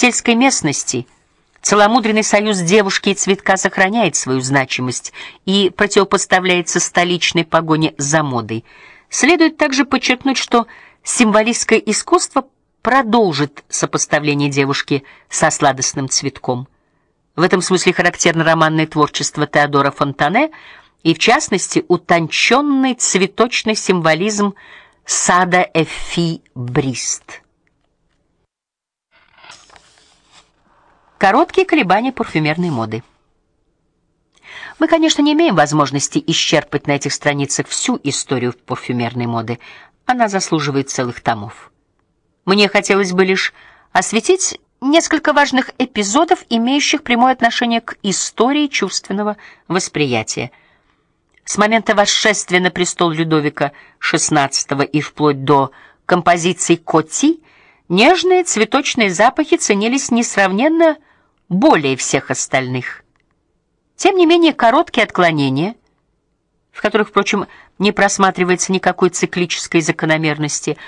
сельской местности целомудренный союз девушки и цветка сохраняет свою значимость и противопоставляется столичной погоне за модой. Следует также подчеркнуть, что символистское искусство продолжит сопоставление девушки со сладостным цветком. В этом смысле характерно романное творчество Теодора Фонтане и в частности утонченный цветочный символизм сада Эфи Брист. Короткие колебания парфюмерной моды. Мы, конечно, не имеем возможности исчерпать на этих страницах всю историю парфюмерной моды. Она заслуживает целых томов. Мне хотелось бы лишь осветить несколько важных эпизодов, имеющих прямое отношение к истории чувственного восприятия. С момента восшествия на престол Людовика XVI и вплоть до композиций Коти нежные цветочные запахи ценились несравненно более всех остальных. Тем не менее, короткие отклонения, в которых, впрочем, не просматривается никакой циклической закономерности,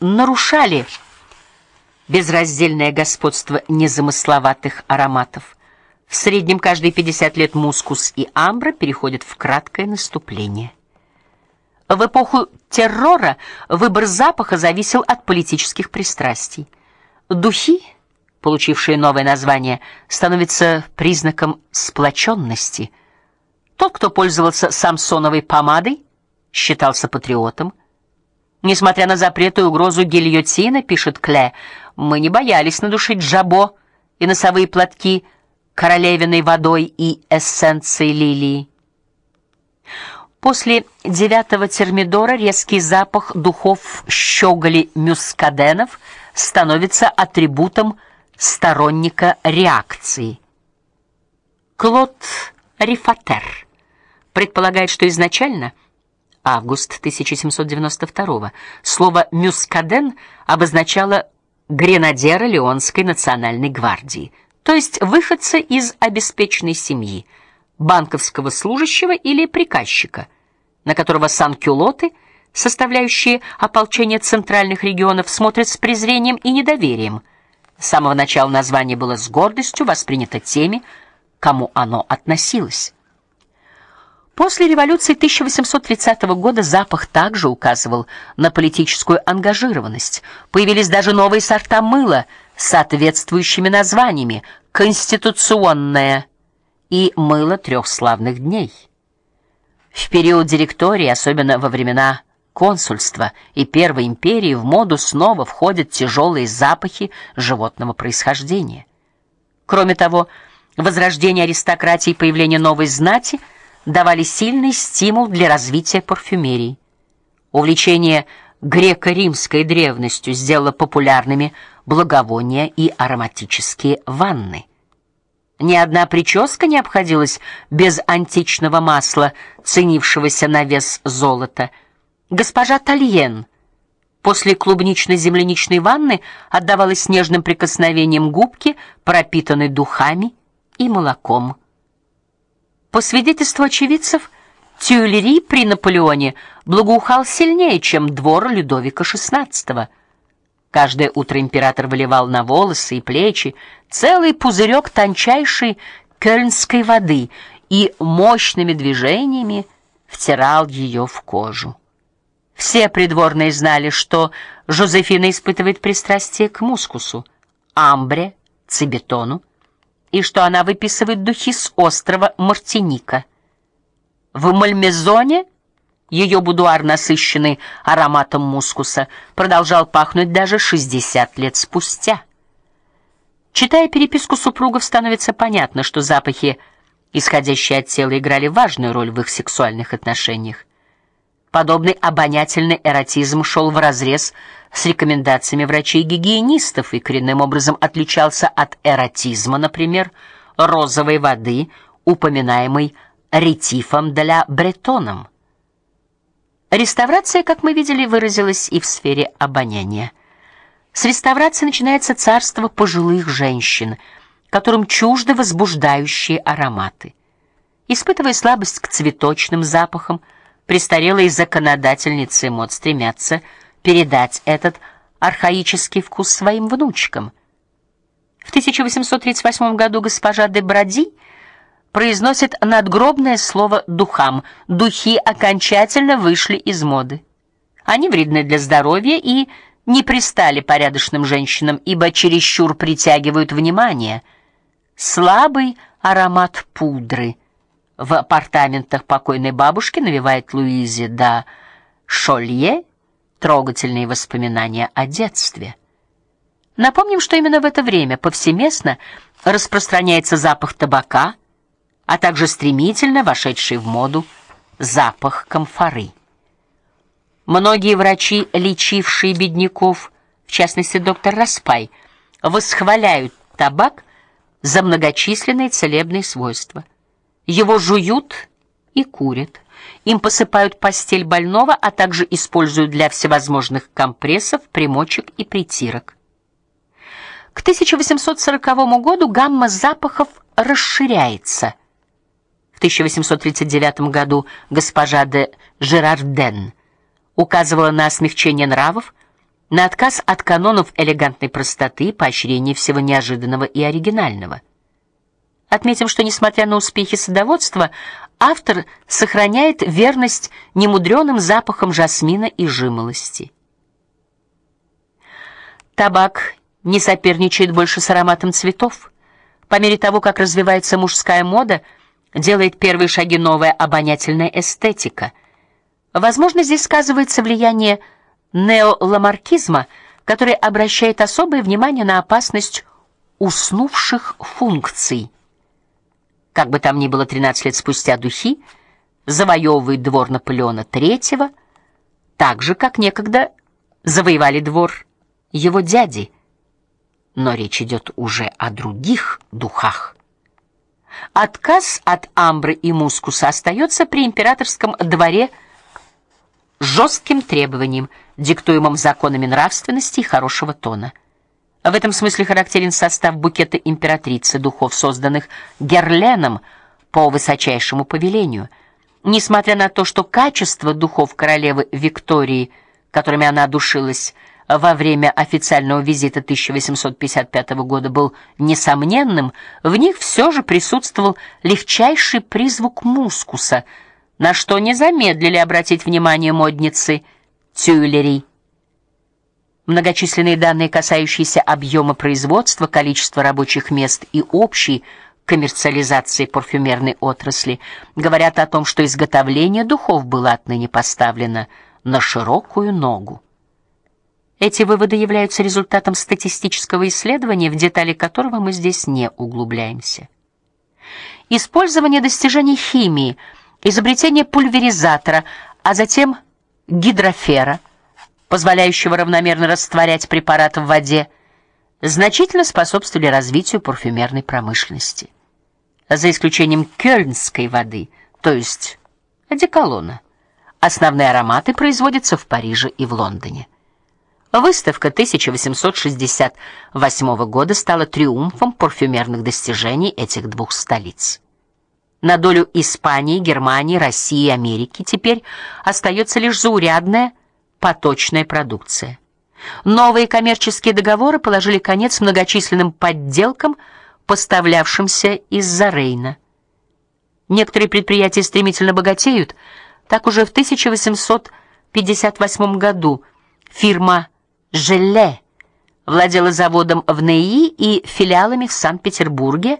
нарушали безраздельное господство незамысловатых ароматов. В среднем каждые 50 лет мускус и амбра переходят в краткое наступление. В эпоху террора выбор запаха зависел от политических пристрастий. Духи, получившие новое название, становятся признаком сплоченности. Тот, кто пользовался самсоновой помадой, считался патриотом. Несмотря на запреты и угрозу гильотины, пишет Кле, мы не боялись надушить жабо и носовые платки королевиной водой и эссенцией лилии. После девятого термидора резкий запах духов щеголи мюскаденов становится атрибутом сторонника реакции. Клод Рифатер предполагает, что изначально август 1792 слово мюскаден обозначало гренадера Леонской национальной гвардии, то есть выходца из обеспеченной семьи, банковского служащего или приказчика, на которого санкюлоты, составляющие ополчение центральных регионов, смотрят с презрением и недоверием. С самого начала название было с гордостью воспринято теми, кому оно относилось. После революции 1830 года запах также указывал на политическую ангажированность. Появились даже новые сорта мыла с соответствующими названиями: конституционное и мыло трех славных дней. В период директории, особенно во времена консульства и Первой империи, в моду снова входят тяжелые запахи животного происхождения. Кроме того, возрождение аристократии и появление новой знати – давали сильный стимул для развития парфюмерии. Увлечение греко-римской древностью сделало популярными благовония и ароматические ванны. Ни одна прическа не обходилась без античного масла, ценившегося на вес золота. Госпожа Тальен после клубнично-земляничной ванны отдавалась нежным прикосновением губки, пропитанной духами и молоком. По свидетельству очевидцев, Тюильри при Наполеоне благоухал сильнее, чем двор Людовика XVI. Каждое утро император выливал на волосы и плечи целый пузырек тончайшей кёльнской воды и мощными движениями втирал ее в кожу. Все придворные знали, что Жозефина испытывает пристрастие к мускусу, амбре, цибетону и что она выписывает духи с острова Мартиника. В Мальмезоне ее будуар, насыщенный ароматом мускуса, продолжал пахнуть даже 60 лет спустя. Читая переписку супругов, становится понятно, что запахи, исходящие от тела, играли важную роль в их сексуальных отношениях. Подобный обонятельный эротизм шел вразрез с рекомендациями врачей-гигиенистов и коренным образом отличался от эротизма, например, розовой воды, упоминаемой ретифом для Бретоном. Реставрация, как мы видели, выразилась и в сфере обоняния. С реставрации начинается царство пожилых женщин, которым чужды возбуждающие ароматы. Испытывая слабость к цветочным запахам, престарелые законодательницы мод стремятся передать этот архаический вкус своим внучкам. В 1838 году госпожа де Бради произносит надгробное слово духам. Духи окончательно вышли из моды. Они вредны для здоровья и не пристали порядочным женщинам, ибо чересчур притягивают внимание. Слабый аромат пудры в апартаментах покойной бабушки навевает Луизе да Шолье трогательные воспоминания о детстве. Напомним, что именно в это время повсеместно распространяется запах табака, а также стремительно вошедший в моду запах камфоры. Многие врачи, лечившие бедняков, в частности доктор Распай, восхваляют табак за многочисленные целебные свойства. Его жуют и курят. Им посыпают постель больного, а также используют для всевозможных компрессов, примочек и притирок. К 1840 году гамма запахов расширяется. В 1839 году госпожа де Жерарден указывала на смягчение нравов, на отказ от канонов элегантной простоты, поощрение всего неожиданного и оригинального. Отметим, что несмотря на успехи садоводства, автор сохраняет верность немудрёным запахам жасмина и жимолости. Табак не соперничает больше с ароматом цветов. По мере того, как развивается мужская мода, делает первые шаги новая обонятельная эстетика – Возможно, здесь сказывается влияние неоламаркизма, который обращает особое внимание на опасность уснувших функций. Как бы там ни было, 13 лет спустя духи завоевывают двор Наполеона III, так же как некогда завоевали двор его дяди. Но речь идет уже о других духах. Отказ от амбры и мускуса остается при императорском дворе жестким требованиям, диктуемым законами нравственности и хорошего тона. В этом смысле характерен состав букета императрицы духов, созданных Герленом по высочайшему повелению. Несмотря на то, что качество духов королевы Виктории, которыми она душилась во время официального визита 1855 года, был несомненным, в них все же присутствовал легчайший призвук мускуса – на что не замедлили обратить внимание модницы Тюильри. Многочисленные данные, касающиеся объема производства, количества рабочих мест и общей коммерциализации парфюмерной отрасли, говорят о том, что изготовление духов было отныне поставлено на широкую ногу. Эти выводы являются результатом статистического исследования, в детали которого мы здесь не углубляемся. Использование достижений химии – изобретение пульверизатора, а затем гидрофера, позволяющего равномерно растворять препарат в воде, значительно способствовали развитию парфюмерной промышленности. За исключением кёльнской воды, то есть одеколона. Основные ароматы производятся в Париже и в Лондоне. Выставка 1868 года стала триумфом парфюмерных достижений этих двух столиц. На долю Испании, Германии, России и Америки теперь остается лишь заурядная поточная продукция. Новые коммерческие договоры положили конец многочисленным подделкам, поставлявшимся из-за Рейна. Некоторые предприятия стремительно богатеют. Так уже в 1858 году фирма Желе владела заводом в Неи и филиалами в Санкт-Петербурге,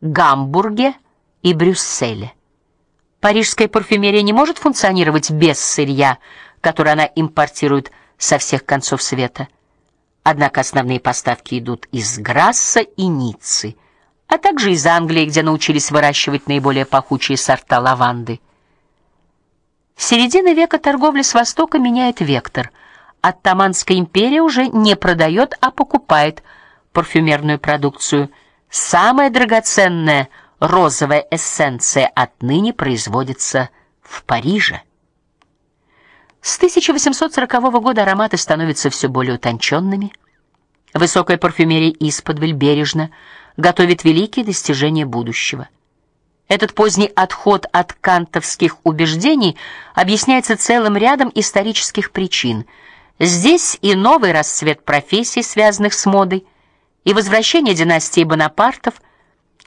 Гамбурге, и Брюсселе. Парижская парфюмерия не может функционировать без сырья, которое она импортирует со всех концов света. Однако основные поставки идут из Грасса и Ниццы, а также из Англии, где научились выращивать наиболее пахучие сорта лаванды. С середины века торговля с Востока меняет вектор. Оттоманская империя уже не продает, а покупает парфюмерную продукцию. Самое драгоценное – розовая эссенция отныне производится в Париже. С 1840 года ароматы становятся все более утонченными. Высокая парфюмерия исподволь бережно готовит великие достижения будущего. Этот поздний отход от кантовских убеждений объясняется целым рядом исторических причин. Здесь и новый расцвет профессий, связанных с модой, И возвращение династии Бонапартов,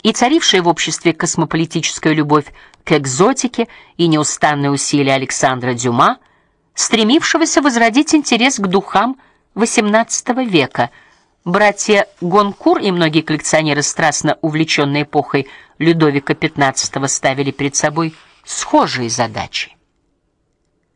и царившая в обществе космополитическая любовь к экзотике и неустанные усилия Александра Дюма, стремившегося возродить интерес к духам XVIII века. Братья Гонкур и многие коллекционеры, страстно увлеченные эпохой Людовика XV, ставили перед собой схожие задачи.